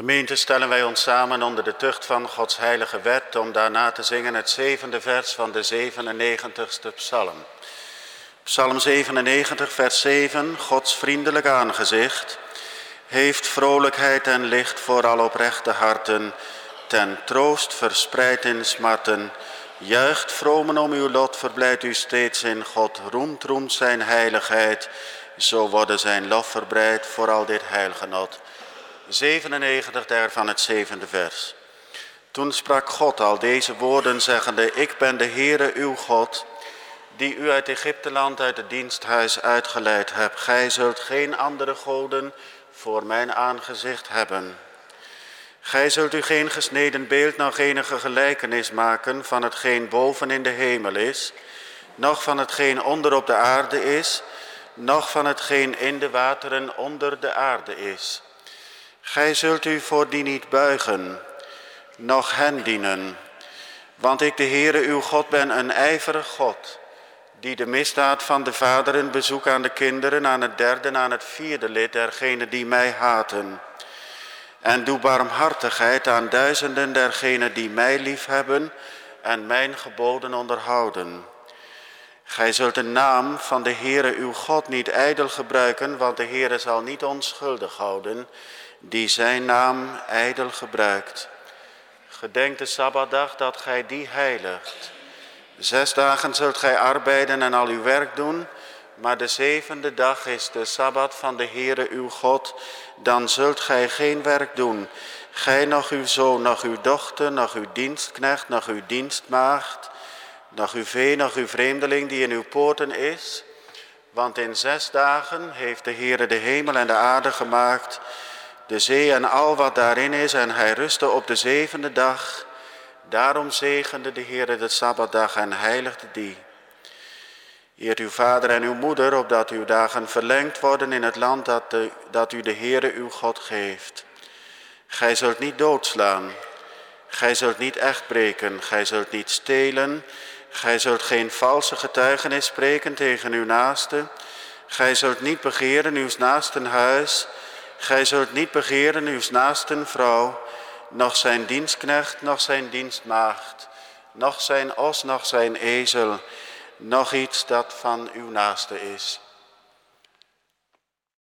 Gemeente, stellen wij ons samen onder de tucht van Gods heilige wet om daarna te zingen het zevende vers van de 97ste psalm. Psalm 97, vers 7, Gods vriendelijk aangezicht, heeft vrolijkheid en licht voor al oprechte harten, ten troost verspreid in smarten. Juicht vromen om uw lot, verblijdt u steeds in God, roemt, roemt zijn heiligheid, zo worden zijn lof verbreid voor al dit heilgenot. 97 daarvan het zevende vers. Toen sprak God al deze woorden zeggende, ik ben de Heere uw God, die u uit Egypteland uit het diensthuis uitgeleid hebt. Gij zult geen andere goden voor mijn aangezicht hebben. Gij zult u geen gesneden beeld, nog enige gelijkenis maken van hetgeen boven in de hemel is, noch van hetgeen onder op de aarde is, noch van hetgeen in de wateren onder de aarde is. Gij zult u voor die niet buigen, noch hen dienen. Want ik, de Heere uw God, ben een ijverig God, die de misdaad van de vaderen bezoek aan de kinderen, aan het derde aan het vierde lid dergenen die mij haten. En doe barmhartigheid aan duizenden dergenen die mij liefhebben en mijn geboden onderhouden. Gij zult de naam van de Heere uw God niet ijdel gebruiken, want de Heere zal niet onschuldig houden die zijn naam ijdel gebruikt. Gedenk de Sabbatdag dat gij die heiligt. Zes dagen zult gij arbeiden en al uw werk doen, maar de zevende dag is de Sabbat van de Heere uw God. Dan zult gij geen werk doen, gij nog uw zoon, nog uw dochter, nog uw dienstknecht, nog uw dienstmaagd, nog uw vee, nog uw vreemdeling die in uw poorten is. Want in zes dagen heeft de Heere de hemel en de aarde gemaakt de zee en al wat daarin is, en hij rustte op de zevende dag. Daarom zegende de Heer de Sabbatdag en heiligde die. Eert uw vader en uw moeder, opdat uw dagen verlengd worden in het land dat, de, dat u de Heere uw God geeft. Gij zult niet doodslaan, gij zult niet echt breken, gij zult niet stelen, gij zult geen valse getuigenis spreken tegen uw naaste, gij zult niet begeren uw naasten huis, Gij zult niet begeren uw naasten vrouw, nog zijn dienstknecht, nog zijn dienstmaagd, nog zijn os, nog zijn ezel, nog iets dat van uw naaste is.